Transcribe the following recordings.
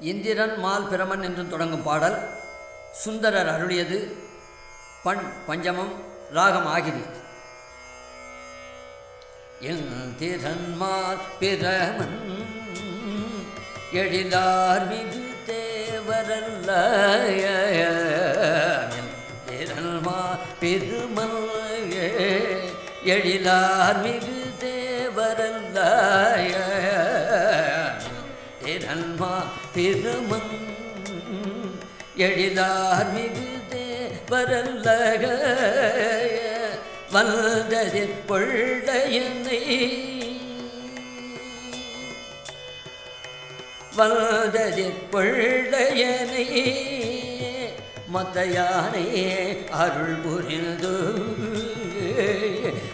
Indiran mall பிரமன் என்றும் தொடங்கும் பாடல் சுந்தரர் அருளியது பண் பஞ்சமம் ராகம் ஆகிரி இந்திரன் பிரமன் எழிலார் மிகு தேவரல்ல இந்திரன்மா பெருமல் எழிலார் மிகு தேவரல்ல திறன்மா எழிலார் மிகு தேவரல்ல வந்ததிற் பொள்ளையனை. வந்ததிற் பொள்ளையனை மத்தையானே அருள் புரிந்து.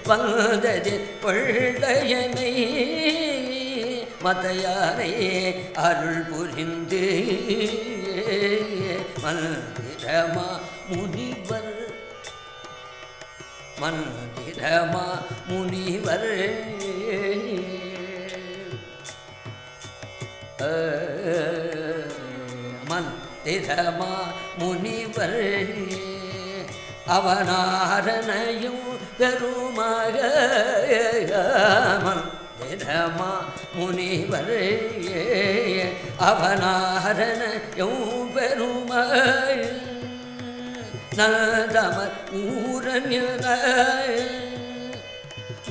வந்ததிற் பொள்ளையனை மத்தையானே அருள் புரிந்து. மந்திரமா முனிவர். மந்திரமா முனிவர். மந்திரமா முனிவர். அவனாரனையும் பெருமாக. மந்திரமா முனிவர் அவனாரனையும் பெருமாக நதமர் ஊரன்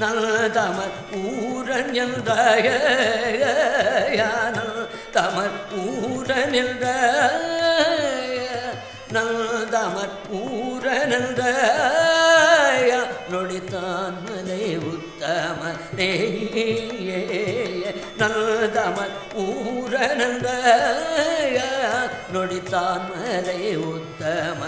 நல்தமர் ஊரன் என்றாய தமர் ஊரன் என்ற நல்தமர் ஊரன் நொடித்தான் மலை உத்தம நல்தமர் ஊரன் நொடித்தான் மலை உத்தம